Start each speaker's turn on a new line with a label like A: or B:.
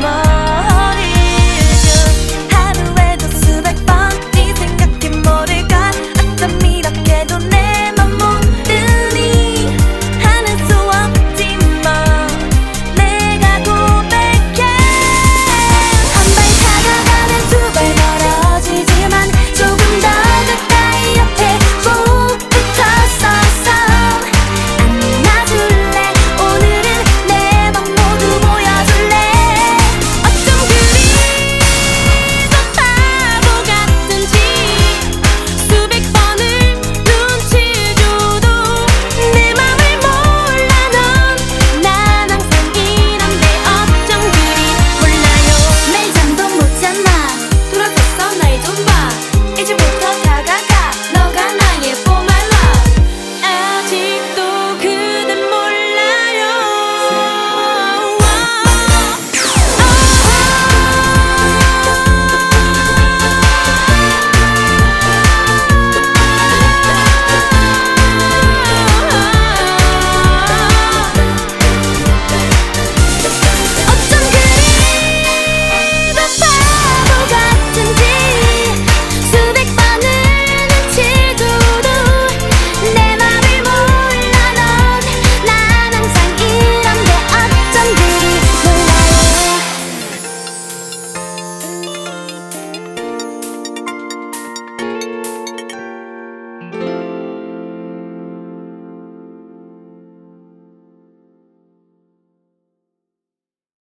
A: my